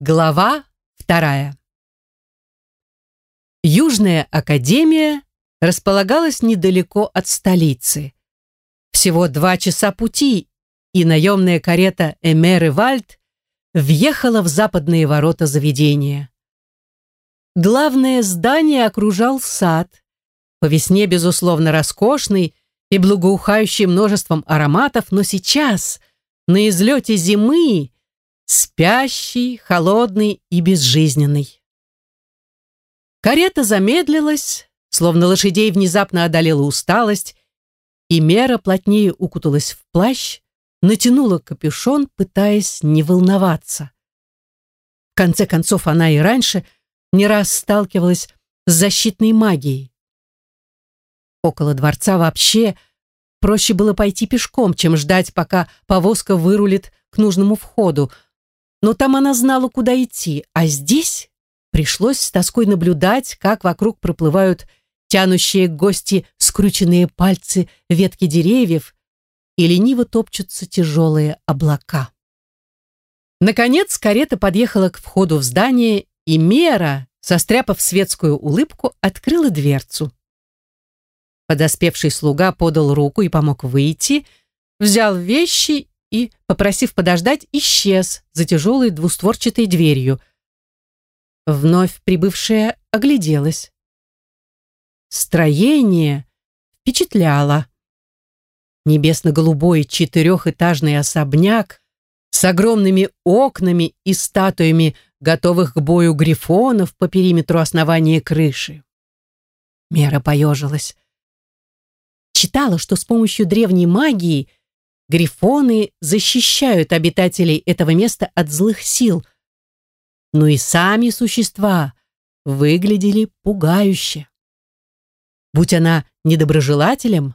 Глава вторая. Южная академия располагалась недалеко от столицы. Всего два часа пути, и наемная карета Эмер и Вальд въехала в западные ворота заведения. Главное здание окружал сад, по весне, безусловно, роскошный и благоухающий множеством ароматов, но сейчас, на излете зимы, спящий, холодный и безжизненный. Карета замедлилась, словно лошадей внезапно одолела усталость, и Мера плотнее укуталась в плащ, натянула капюшон, пытаясь не волноваться. В конце концов, она и раньше не раз сталкивалась с защитной магией. Около дворца вообще проще было пойти пешком, чем ждать, пока повозка вырулит к нужному входу – но там она знала, куда идти, а здесь пришлось с тоской наблюдать, как вокруг проплывают тянущие гости скрученные пальцы ветки деревьев и лениво топчутся тяжелые облака. Наконец карета подъехала к входу в здание, и Мера, состряпав светскую улыбку, открыла дверцу. Подоспевший слуга подал руку и помог выйти, взял вещи и, попросив подождать, исчез за тяжелой двустворчатой дверью. Вновь прибывшая огляделась. Строение впечатляло. Небесно-голубой четырехэтажный особняк с огромными окнами и статуями, готовых к бою грифонов по периметру основания крыши. Мера поежилась. Читала, что с помощью древней магии Грифоны защищают обитателей этого места от злых сил, но и сами существа выглядели пугающе. Будь она недоброжелателем,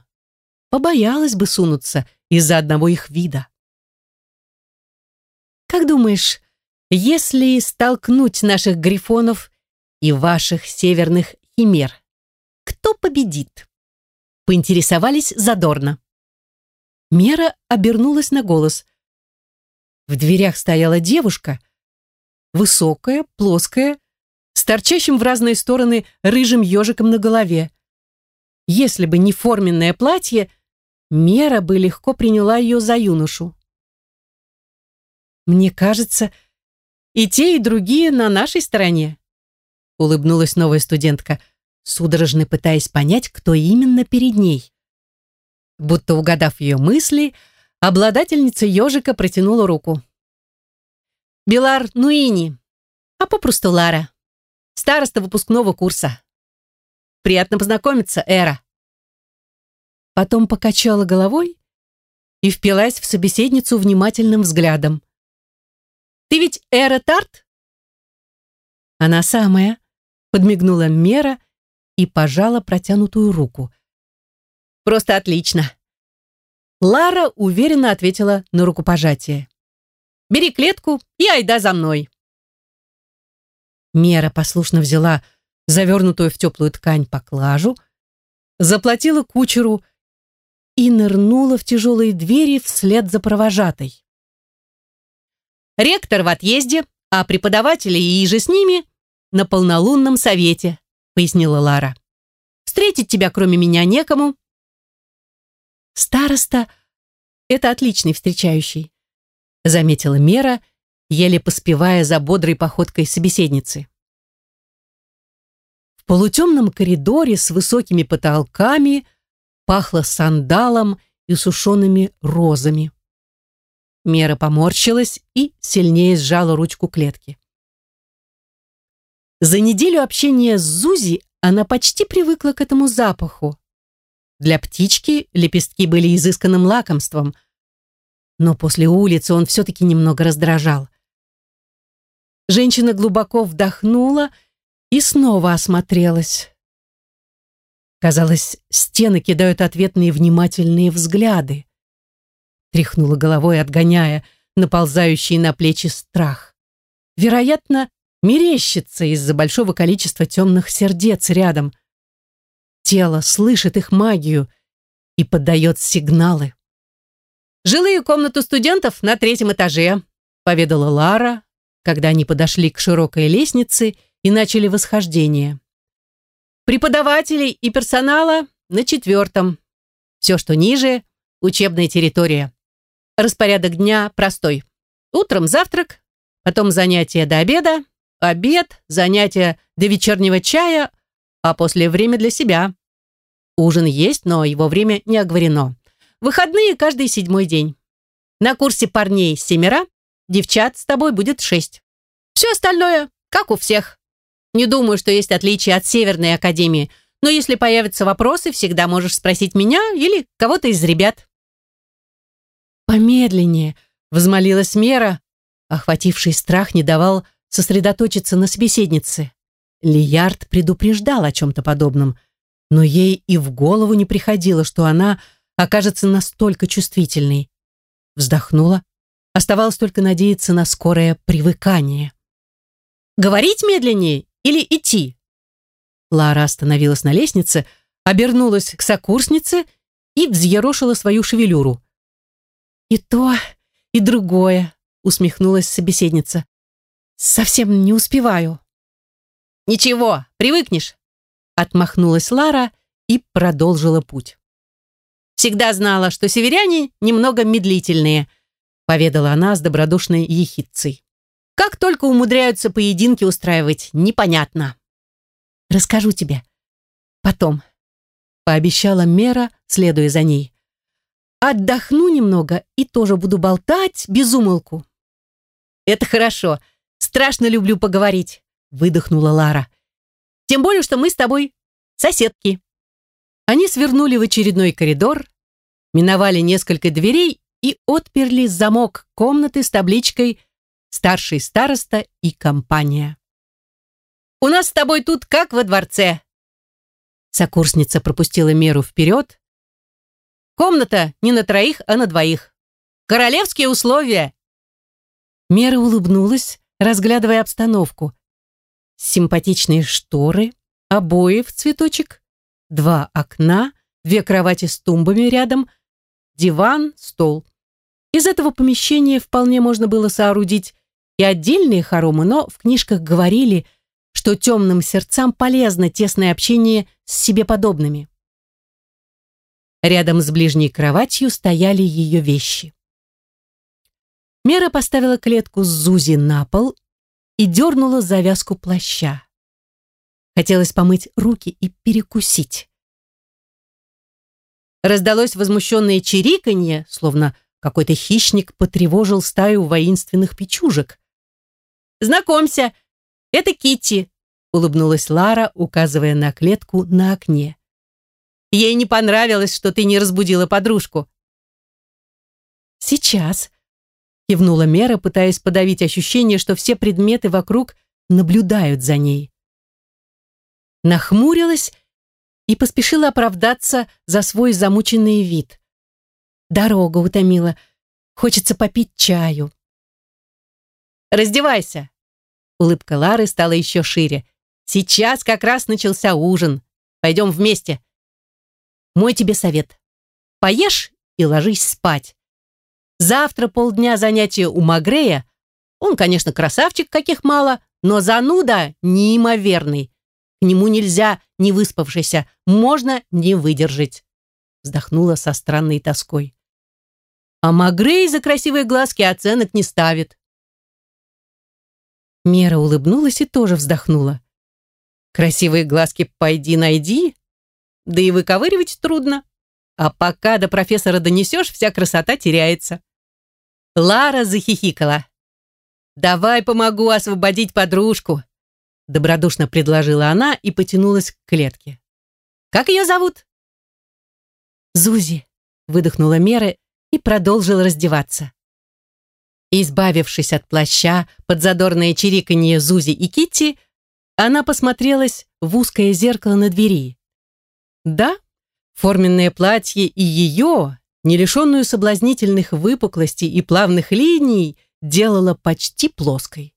побоялась бы сунуться из-за одного их вида. Как думаешь, если столкнуть наших грифонов и ваших северных химер, кто победит? Поинтересовались задорно. Мера обернулась на голос. В дверях стояла девушка, высокая, плоская, с торчащим в разные стороны рыжим ежиком на голове. Если бы не форменное платье, Мера бы легко приняла ее за юношу. «Мне кажется, и те, и другие на нашей стороне», улыбнулась новая студентка, судорожно пытаясь понять, кто именно перед ней. Будто угадав ее мысли, обладательница ежика протянула руку. «Белар Нуини, а попросту Лара, староста выпускного курса. Приятно познакомиться, Эра». Потом покачала головой и впилась в собеседницу внимательным взглядом. «Ты ведь Эра Тарт?» «Она самая», — подмигнула Мера и пожала протянутую руку — Просто отлично. Лара уверенно ответила на рукопожатие. Бери клетку и айда за мной. Мера послушно взяла завернутую в теплую ткань поклажу, заплатила кучеру и нырнула в тяжелые двери вслед за провожатой. Ректор в отъезде, а преподаватели и же с ними на полнолунном совете, пояснила Лара. Встретить тебя кроме меня некому, Староста — это отличный встречающий, заметила Мера, еле поспевая за бодрой походкой собеседницы. В полутемном коридоре с высокими потолками пахло сандалом и сушеными розами. Мера поморщилась и сильнее сжала ручку клетки. За неделю общения с Зузи она почти привыкла к этому запаху. Для птички лепестки были изысканным лакомством, но после улицы он все-таки немного раздражал. Женщина глубоко вдохнула и снова осмотрелась. Казалось, стены кидают ответные внимательные взгляды. Тряхнула головой, отгоняя наползающий на плечи страх. Вероятно, мерещится из-за большого количества темных сердец рядом – Тело слышит их магию и подает сигналы. «Жилые комнаты студентов на третьем этаже», поведала Лара, когда они подошли к широкой лестнице и начали восхождение. Преподавателей и персонала на четвертом. Все, что ниже – учебная территория. Распорядок дня простой. Утром завтрак, потом занятия до обеда, обед, занятия до вечернего чая, а после время для себя. Ужин есть, но его время не оговорено. Выходные каждый седьмой день. На курсе парней семеро, девчат с тобой будет шесть. Все остальное, как у всех. Не думаю, что есть отличия от Северной Академии, но если появятся вопросы, всегда можешь спросить меня или кого-то из ребят. «Помедленнее», — взмолилась Мера. Охвативший страх не давал сосредоточиться на собеседнице. Лиярд предупреждал о чем-то подобном, но ей и в голову не приходило, что она окажется настолько чувствительной. Вздохнула. Оставалось только надеяться на скорое привыкание. «Говорить медленнее или идти?» Лара остановилась на лестнице, обернулась к сокурснице и взъерошила свою шевелюру. «И то, и другое», — усмехнулась собеседница. «Совсем не успеваю». «Ничего, привыкнешь», — отмахнулась Лара и продолжила путь. «Всегда знала, что северяне немного медлительные», — поведала она с добродушной ехидцей. «Как только умудряются поединки устраивать, непонятно». «Расскажу тебе. Потом», — пообещала Мера, следуя за ней. Отдохну немного и тоже буду болтать без умолку. Это хорошо. Страшно люблю поговорить, выдохнула Лара. Тем более, что мы с тобой соседки. Они свернули в очередной коридор, миновали несколько дверей и отперли замок комнаты с табличкой «Старший староста и компания». «У нас с тобой тут как во дворце». Сокурсница пропустила меру вперед, Комната не на троих, а на двоих. Королевские условия!» Мера улыбнулась, разглядывая обстановку. Симпатичные шторы, обои в цветочек, два окна, две кровати с тумбами рядом, диван, стол. Из этого помещения вполне можно было соорудить и отдельные хоромы, но в книжках говорили, что темным сердцам полезно тесное общение с себе подобными. Рядом с ближней кроватью стояли ее вещи. Мера поставила клетку с Зузи на пол и дернула завязку плаща. Хотелось помыть руки и перекусить. Раздалось возмущенное чириканье, словно какой-то хищник потревожил стаю воинственных печужек. «Знакомься, это Китти, улыбнулась Лара, указывая на клетку на окне. Ей не понравилось, что ты не разбудила подружку. Сейчас, кивнула Мера, пытаясь подавить ощущение, что все предметы вокруг наблюдают за ней. Нахмурилась и поспешила оправдаться за свой замученный вид. Дорога утомила. Хочется попить чаю. «Раздевайся!» Улыбка Лары стала еще шире. «Сейчас как раз начался ужин. Пойдем вместе. Мой тебе совет. Поешь и ложись спать. Завтра полдня занятия у Магрея. Он, конечно, красавчик, каких мало, но зануда неимоверный. К нему нельзя не выспавшийся, можно не выдержать. Вздохнула со странной тоской. А Магрей за красивые глазки оценок не ставит. Мера улыбнулась и тоже вздохнула. Красивые глазки пойди найди, да и выковыривать трудно. А пока до профессора донесешь, вся красота теряется. Лара захихикала. «Давай помогу освободить подружку», добродушно предложила она и потянулась к клетке. «Как ее зовут?» «Зузи», выдохнула Мера и продолжила раздеваться. Избавившись от плаща под задорное чириканье Зузи и Китти, она посмотрелась в узкое зеркало на двери. Да, форменное платье и ее, не лишенную соблазнительных выпуклостей и плавных линий, делало почти плоской.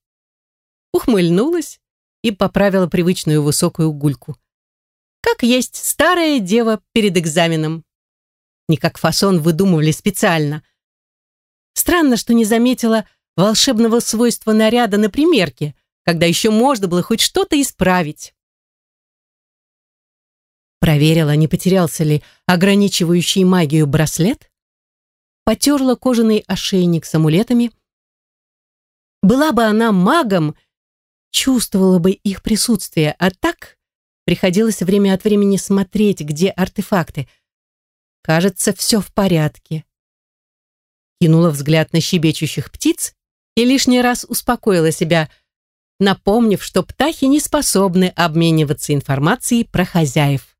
Ухмыльнулась и поправила привычную высокую гульку. Как есть старая дева перед экзаменом. Не как фасон выдумывали специально. Странно, что не заметила волшебного свойства наряда на примерке, когда еще можно было хоть что-то исправить. Проверила, не потерялся ли ограничивающий магию браслет, потерла кожаный ошейник с амулетами. Была бы она магом, чувствовала бы их присутствие, а так приходилось время от времени смотреть, где артефакты. Кажется, все в порядке. Кинула взгляд на щебечущих птиц и лишний раз успокоила себя, напомнив, что птахи не способны обмениваться информацией про хозяев.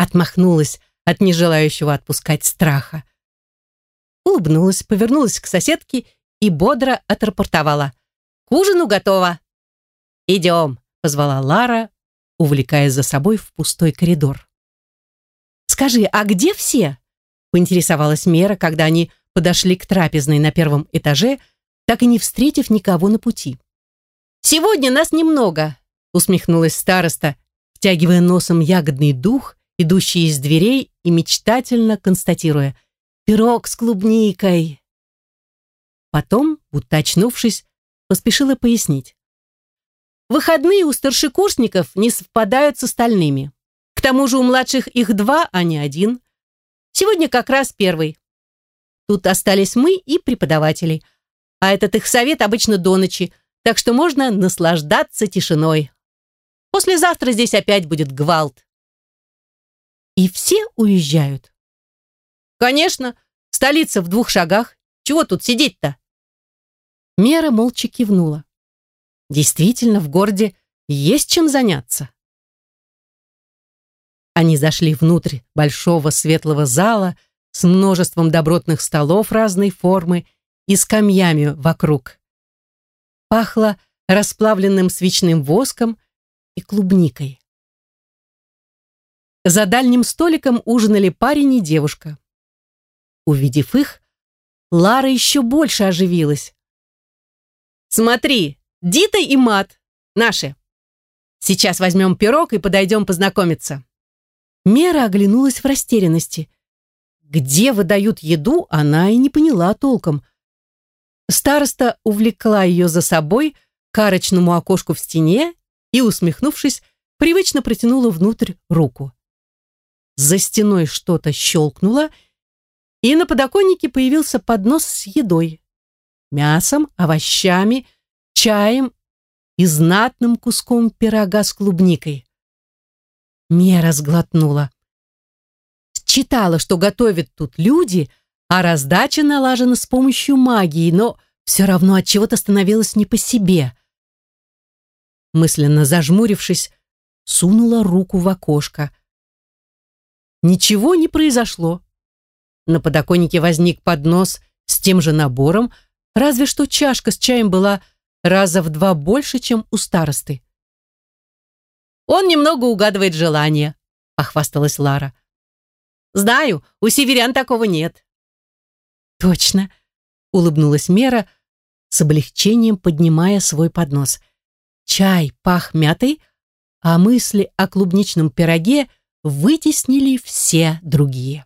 Отмахнулась от нежелающего отпускать страха. Улыбнулась, повернулась к соседке и бодро отрапортовала. «К ужину готово!» «Идем!» — позвала Лара, увлекая за собой в пустой коридор. «Скажи, а где все?» — поинтересовалась Мера, когда они подошли к трапезной на первом этаже, так и не встретив никого на пути. «Сегодня нас немного», — усмехнулась староста, втягивая носом ягодный дух, идущий из дверей, и мечтательно констатируя «пирог с клубникой». Потом, будто очнувшись, поспешила пояснить. Выходные у старшекурсников не совпадают с остальными. К тому же у младших их два, а не один. Сегодня как раз первый. Тут остались мы и преподаватели — а этот их совет обычно до ночи, так что можно наслаждаться тишиной. Послезавтра здесь опять будет гвалт. И все уезжают. Конечно, столица в двух шагах. Чего тут сидеть-то? Мера молча кивнула. Действительно, в городе есть чем заняться. Они зашли внутрь большого светлого зала с множеством добротных столов разной формы и скамьями вокруг. Пахло расплавленным свечным воском и клубникой. За дальним столиком ужинали парень и девушка. Увидев их, Лара еще больше оживилась. «Смотри, Дита и Мат, наши. Сейчас возьмем пирог и подойдем познакомиться». Мера оглянулась в растерянности. Где выдают еду, она и не поняла толком. Староста увлекла ее за собой к арочному окошку в стене и, усмехнувшись, привычно протянула внутрь руку. За стеной что-то щелкнуло, и на подоконнике появился поднос с едой. Мясом, овощами, чаем и знатным куском пирога с клубникой. Мера сглотнула. Читала, что готовят тут люди, а раздача налажена с помощью магии, но все равно от чего-то становилось не по себе. Мысленно зажмурившись, сунула руку в окошко. Ничего не произошло. На подоконнике возник поднос с тем же набором, разве что чашка с чаем была раза в два больше, чем у старосты. «Он немного угадывает желание», — похвасталась Лара. «Знаю, у северян такого нет». «Точно!» — улыбнулась Мера, с облегчением поднимая свой поднос. Чай пах мятой, а мысли о клубничном пироге вытеснили все другие.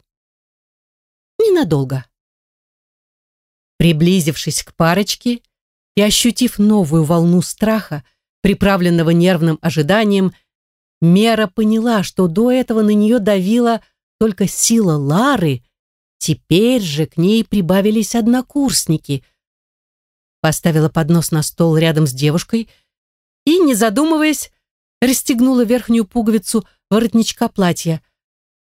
Ненадолго. Приблизившись к парочке и ощутив новую волну страха, приправленного нервным ожиданием, Мера поняла, что до этого на нее давила только сила Лары Теперь же к ней прибавились однокурсники. Поставила поднос на стол рядом с девушкой и, не задумываясь, расстегнула верхнюю пуговицу воротничка платья.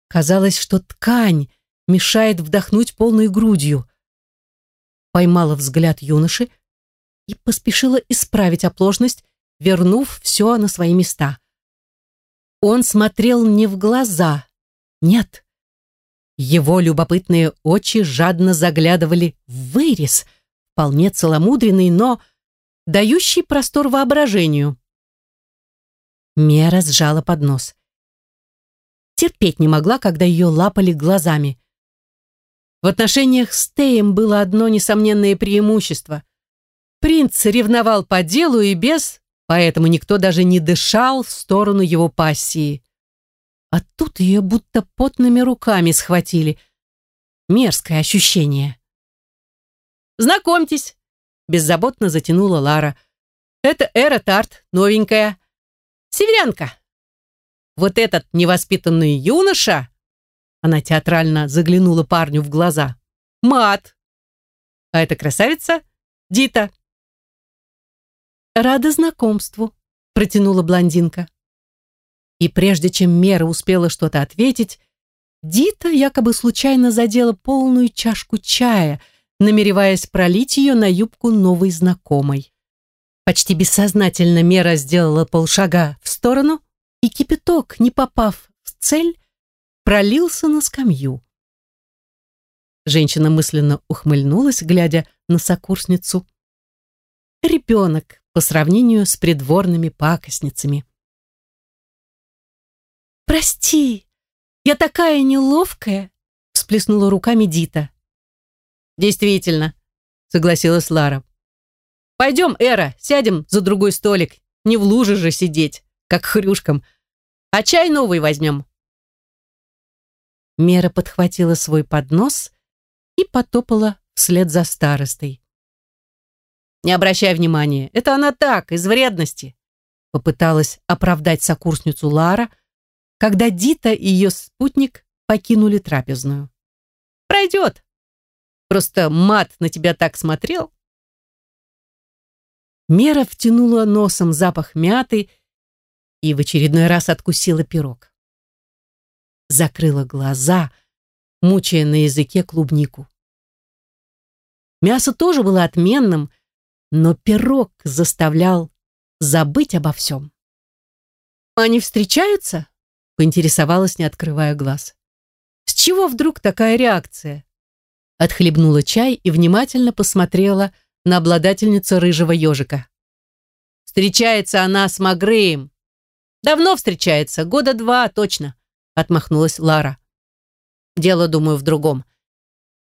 Казалось, что ткань мешает вдохнуть полной грудью. Поймала взгляд юноши и поспешила исправить оплошность, вернув все на свои места. Он смотрел не в глаза, нет, его любопытные очи жадно заглядывали в вырез, вполне целомудренный, но дающий простор воображению. Мера сжала поднос. Терпеть не могла, когда ее лапали глазами. В отношениях с Теем было одно несомненное преимущество. Принц ревновал по делу и без, поэтому никто даже не дышал в сторону его пассии. А тут ее будто потными руками схватили. Мерзкое ощущение. «Знакомьтесь, беззаботно затянула Лара. «Это Эра Тарт, новенькая. Северянка. Вот этот невоспитанный юноша...» Она театрально заглянула парню в глаза. «Мат. А эта красавица Дита». «Рада знакомству», — протянула блондинка. И прежде чем Мера успела что-то ответить, Дита якобы случайно задела полную чашку чая, намереваясь пролить ее на юбку новой знакомой. Почти бессознательно Мера сделала полшага в сторону, и кипяток, не попав в цель, пролился на скамью. Женщина мысленно ухмыльнулась, глядя на сокурсницу. Ребенок по сравнению с придворными пакостницами. «Прости, я такая неловкая!» всплеснула руками Дита. «Действительно», согласилась Лара. «Пойдем, Эра, сядем за другой столик. Не в луже же сидеть, как хрюшкам. А чай новый возьмем». Мера подхватила свой поднос и потопала вслед за старостой. «Не обращай внимания, это она так, из вредности», попыталась оправдать сокурсницу Лара, когда Дита и ее спутник покинули трапезную. «Пройдет. Просто мат на тебя так смотрел». Мера втянула носом запах мяты и в очередной раз откусила пирог. Закрыла глаза, мучая на языке клубнику. Мясо тоже было отменным, но пирог заставлял забыть обо всем. «Они встречаются?» поинтересовалась, не открывая глаз. «С чего вдруг такая реакция?» Отхлебнула чай и внимательно посмотрела на обладательницу рыжего ежика. «Встречается она с Магреем. Давно встречается, года два точно», отмахнулась Лара. «Дело, думаю, в другом.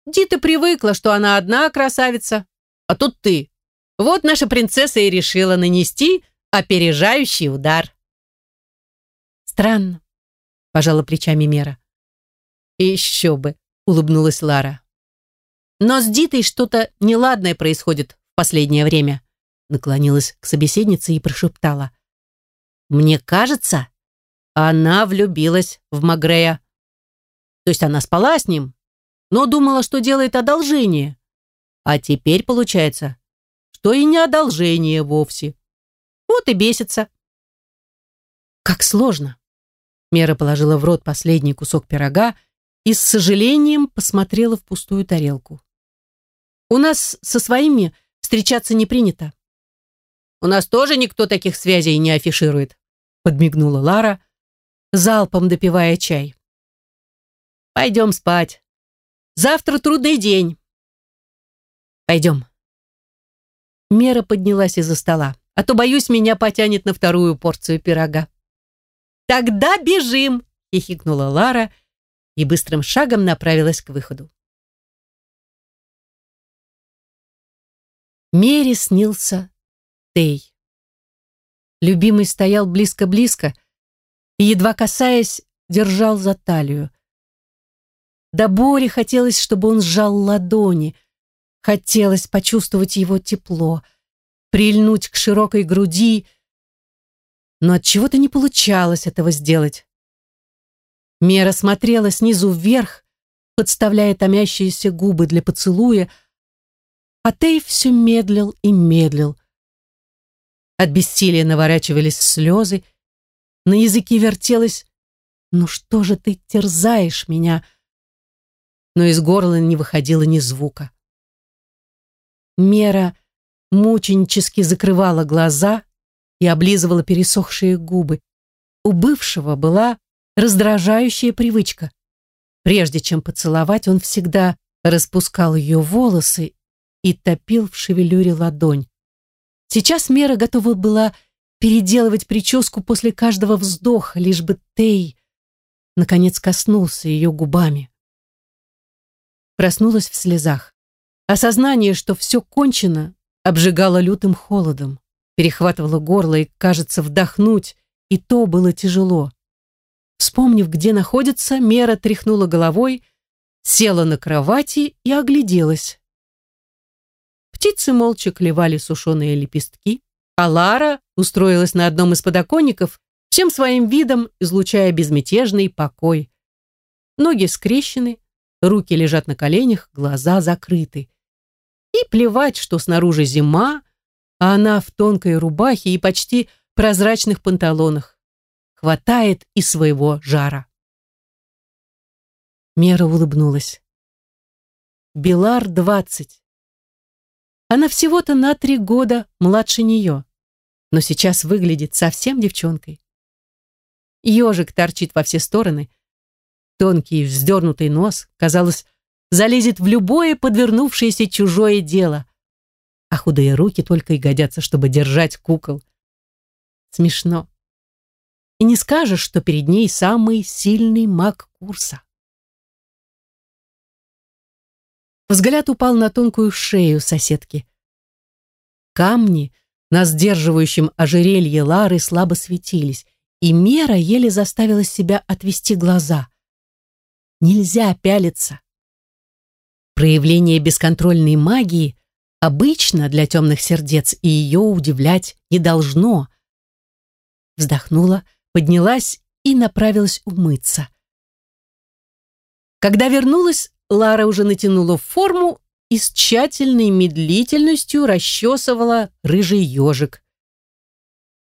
Дита привыкла, что она одна красавица, а тут ты. Вот наша принцесса и решила нанести опережающий удар». Странно пожала плечами Мера. еще бы, улыбнулась Лара. Но с Дитой что-то неладное происходит в последнее время. Наклонилась к собеседнице и прошептала. Мне кажется, она влюбилась в Магрея. То есть она спала с ним, но думала, что делает одолжение. А теперь получается, что и не одолжение вовсе. Вот и бесится. Как сложно. Мера положила в рот последний кусок пирога и с сожалением посмотрела в пустую тарелку. «У нас со своими встречаться не принято». «У нас тоже никто таких связей не афиширует», подмигнула Лара, залпом допивая чай. «Пойдем спать. Завтра трудный день». «Пойдем». Мера поднялась из-за стола, а то, боюсь, меня потянет на вторую порцию пирога. «Тогда бежим!» — хихикнула Лара и быстрым шагом направилась к выходу. Мере снился Тей. Любимый стоял близко-близко и, едва касаясь, держал за талию. До боли хотелось, чтобы он сжал ладони, хотелось почувствовать его тепло, прильнуть к широкой груди, но от чего то не получалось этого сделать. Мера смотрела снизу вверх, подставляя томящиеся губы для поцелуя, а Тей все медлил и медлил. От бессилия наворачивались слезы, на языке вертелось «Ну что же ты терзаешь меня?» Но из горла не выходило ни звука. Мера мученически закрывала глаза, и облизывала пересохшие губы. У бывшего была раздражающая привычка. Прежде чем поцеловать, он всегда распускал ее волосы и топил в шевелюре ладонь. Сейчас Мера готова была переделывать прическу после каждого вздоха, лишь бы Тей наконец коснулся ее губами. Проснулась в слезах. Осознание, что все кончено, обжигало лютым холодом перехватывало горло и, кажется, вдохнуть, и то было тяжело. Вспомнив, где находится, Мера тряхнула головой, села на кровати и огляделась. Птицы молча клевали сушеные лепестки, а Лара устроилась на одном из подоконников, всем своим видом излучая безмятежный покой. Ноги скрещены, руки лежат на коленях, глаза закрыты. И плевать, что снаружи зима, а она в тонкой рубахе и почти прозрачных панталонах. Хватает и своего жара. Мера улыбнулась. Белар двадцать. Она всего-то на три года младше нее, но сейчас выглядит совсем девчонкой. Ежик торчит во все стороны. Тонкий вздернутый нос, казалось, залезет в любое подвернувшееся чужое дело. А худые руки только и годятся, чтобы держать кукол. Смешно. И не скажешь, что перед ней самый сильный маг курса. Взгляд упал на тонкую шею соседки. Камни на сдерживающем ожерелье Лары слабо светились, и Мера еле заставила себя отвести глаза. Нельзя пялиться. Проявление бесконтрольной магии обычно для темных сердец, и ее удивлять не должно. Вздохнула, поднялась и направилась умыться. Когда вернулась, Лара уже натянула форму и с тщательной медлительностью расчесывала рыжий ежик.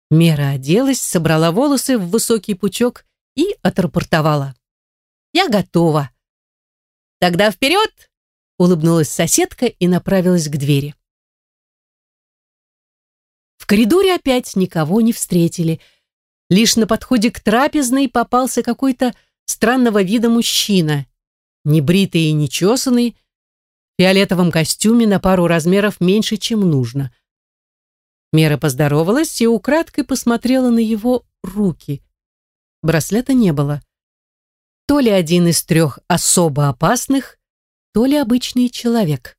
Мера оделась, собрала волосы в высокий пучок и отрапортовала. «Я готова». «Тогда вперед!» — улыбнулась соседка и направилась к двери. В коридоре опять никого не встретили. Лишь на подходе к трапезной попался какой-то странного вида мужчина, небритый и нечесанный, в фиолетовом костюме на пару размеров меньше, чем нужно. Мера поздоровалась и украдкой посмотрела на его руки. Браслета не было. То ли один из трех особо опасных, то ли обычный человек.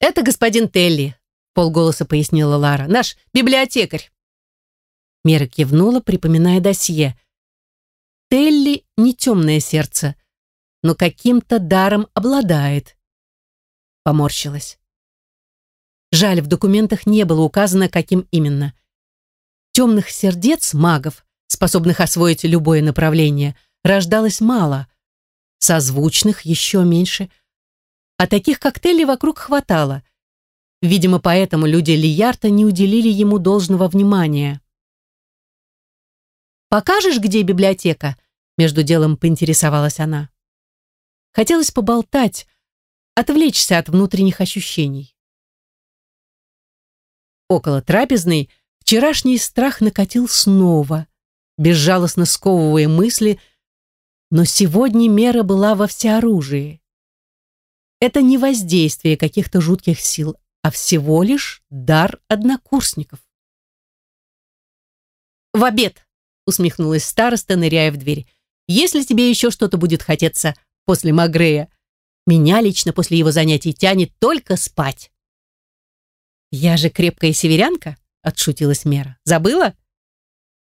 «Это господин Телли», — полголоса пояснила Лара, «наш библиотекарь». Мера кивнула, припоминая досье. Телли не темное сердце, но каким-то даром обладает. Поморщилась. Жаль, в документах не было указано, каким именно. Темных сердец магов, способных освоить любое направление, рождалось мало. Созвучных еще меньше. А таких коктейлей вокруг хватало. Видимо, поэтому люди Лиярта не уделили ему должного внимания. «Покажешь, где библиотека?» Между делом поинтересовалась она. Хотелось поболтать, отвлечься от внутренних ощущений. Около трапезной вчерашний страх накатил снова, безжалостно сковывая мысли, но сегодня мера была во всеоружии. Это не воздействие каких-то жутких сил, а всего лишь дар однокурсников. «В обед!» — усмехнулась староста, ныряя в дверь. «Если тебе еще что-то будет хотеться, после Магрея. Меня лично после его занятий тянет только спать. «Я же крепкая северянка», — отшутилась Мера. «Забыла?»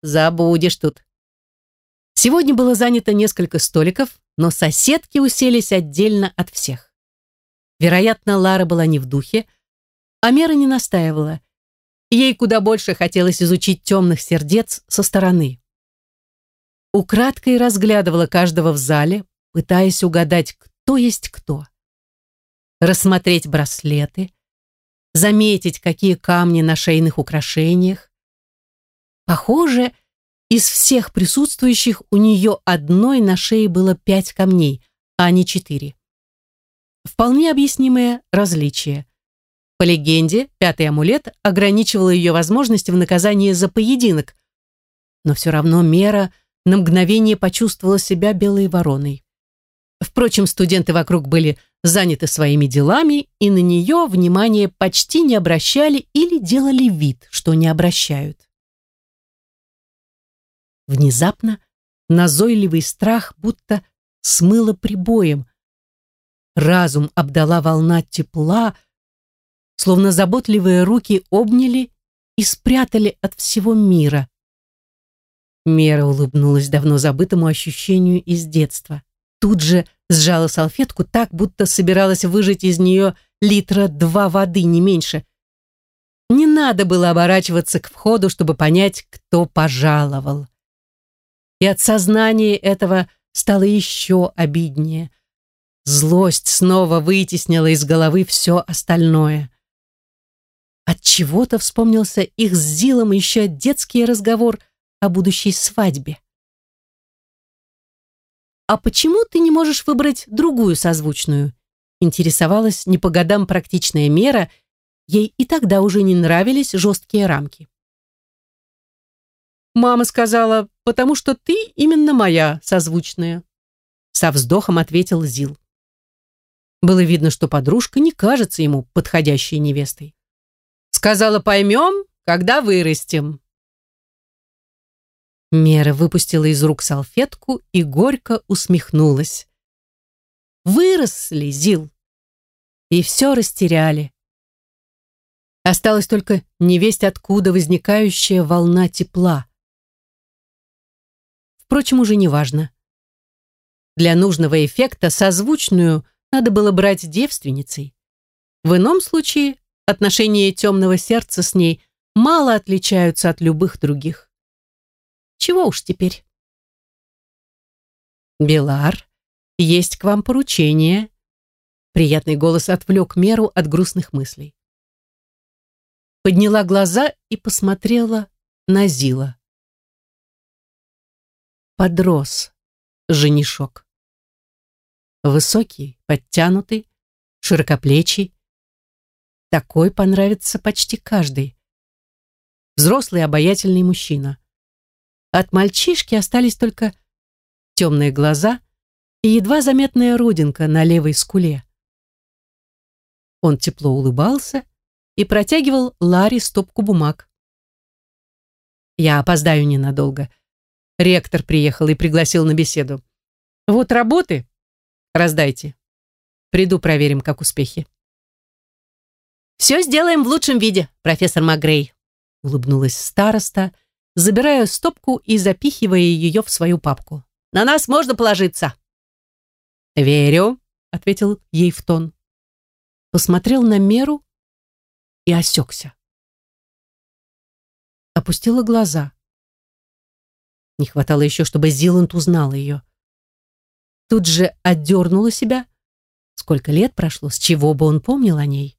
«Забудешь тут». Сегодня было занято несколько столиков, но соседки уселись отдельно от всех. Вероятно, Лара была не в духе, а Мера не настаивала. Ей куда больше хотелось изучить темных сердец со стороны. Украдкой разглядывала каждого в зале, пытаясь угадать, кто есть кто. Рассмотреть браслеты, заметить, какие камни на шейных украшениях. Похоже, из всех присутствующих у нее одной на шее было пять камней, а не четыре. Вполне объяснимое различие. По легенде, пятый амулет ограничивал ее возможности в наказании за поединок, но все равно Мера на мгновение почувствовала себя белой вороной. Впрочем, студенты вокруг были заняты своими делами и на нее внимание почти не обращали или делали вид, что не обращают. Внезапно назойливый страх будто смыло прибоем. Разум обдала волна тепла, словно заботливые руки обняли и спрятали от всего мира. Мера улыбнулась давно забытому ощущению из детства тут же сжала салфетку так, будто собиралась выжать из нее литра два воды, не меньше. Не надо было оборачиваться к входу, чтобы понять, кто пожаловал. И от сознания этого стало еще обиднее. Злость снова вытеснила из головы все остальное. От чего-то вспомнился их с Зилом еще детский разговор о будущей свадьбе. «А почему ты не можешь выбрать другую созвучную?» Интересовалась не по годам практичная мера, ей и тогда уже не нравились жесткие рамки. «Мама сказала, потому что ты именно моя созвучная», со вздохом ответил Зил. Было видно, что подружка не кажется ему подходящей невестой. «Сказала, поймем, когда вырастем». Мера выпустила из рук салфетку и горько усмехнулась. Выросли, Зил, и все растеряли. Осталась только невесть откуда возникающая волна тепла. Впрочем, уже не важно. Для нужного эффекта созвучную надо было брать девственницей. В ином случае отношения темного сердца с ней мало отличаются от любых других. Чего уж теперь? Белар, есть к вам поручение. Приятный голос отвлек Меру от грустных мыслей. Подняла глаза и посмотрела на Зила. Подрос женишок. Высокий, подтянутый, широкоплечий. Такой понравится почти каждый. Взрослый обаятельный мужчина. От мальчишки остались только темные глаза и едва заметная родинка на левой скуле. Он тепло улыбался и протягивал Ларе стопку бумаг. «Я опоздаю ненадолго. Ректор приехал и пригласил на беседу. Вот работы. Раздайте. Приду, проверим, как успехи». «Все сделаем в лучшем виде, профессор Макгрей», улыбнулась староста, — забирая стопку и запихивая ее в свою папку. «На нас можно положиться!» «Верю», — ответил ей в тон. Посмотрел на меру и осекся. Опустила глаза. Не хватало еще, чтобы Зиланд узнал ее. Тут же отдернула себя. Сколько лет прошло, с чего бы он помнил о ней?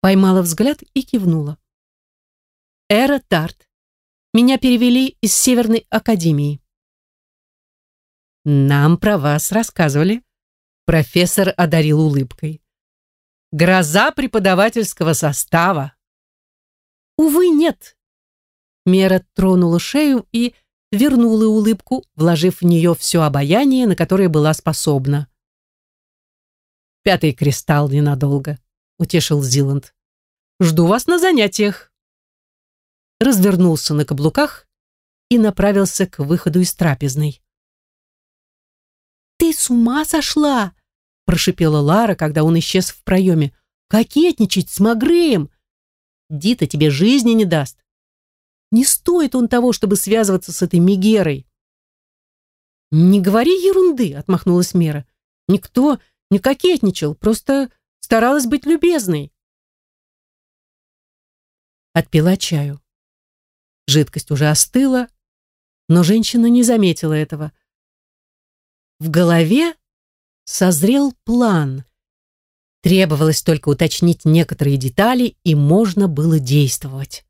Поймала взгляд и кивнула. Эра Тарт, меня перевели из Северной Академии. Нам про вас рассказывали. Профессор одарил улыбкой. Гроза преподавательского состава. Увы, нет. Мера тронула шею и вернула улыбку, вложив в нее все обаяние, на которое была способна. «Пятый кристалл ненадолго», — утешил Зиланд. «Жду вас на занятиях» развернулся на каблуках и направился к выходу из трапезной. «Ты с ума сошла!» – прошипела Лара, когда он исчез в проеме. «Кокетничать с Магреем! Дита тебе жизни не даст. Не стоит он того, чтобы связываться с этой Мегерой». «Не говори ерунды», – отмахнулась Мера. «Никто не кокетничал, просто старалась быть любезной». Отпила чаю. Жидкость уже остыла, но женщина не заметила этого. В голове созрел план. Требовалось только уточнить некоторые детали, и можно было действовать.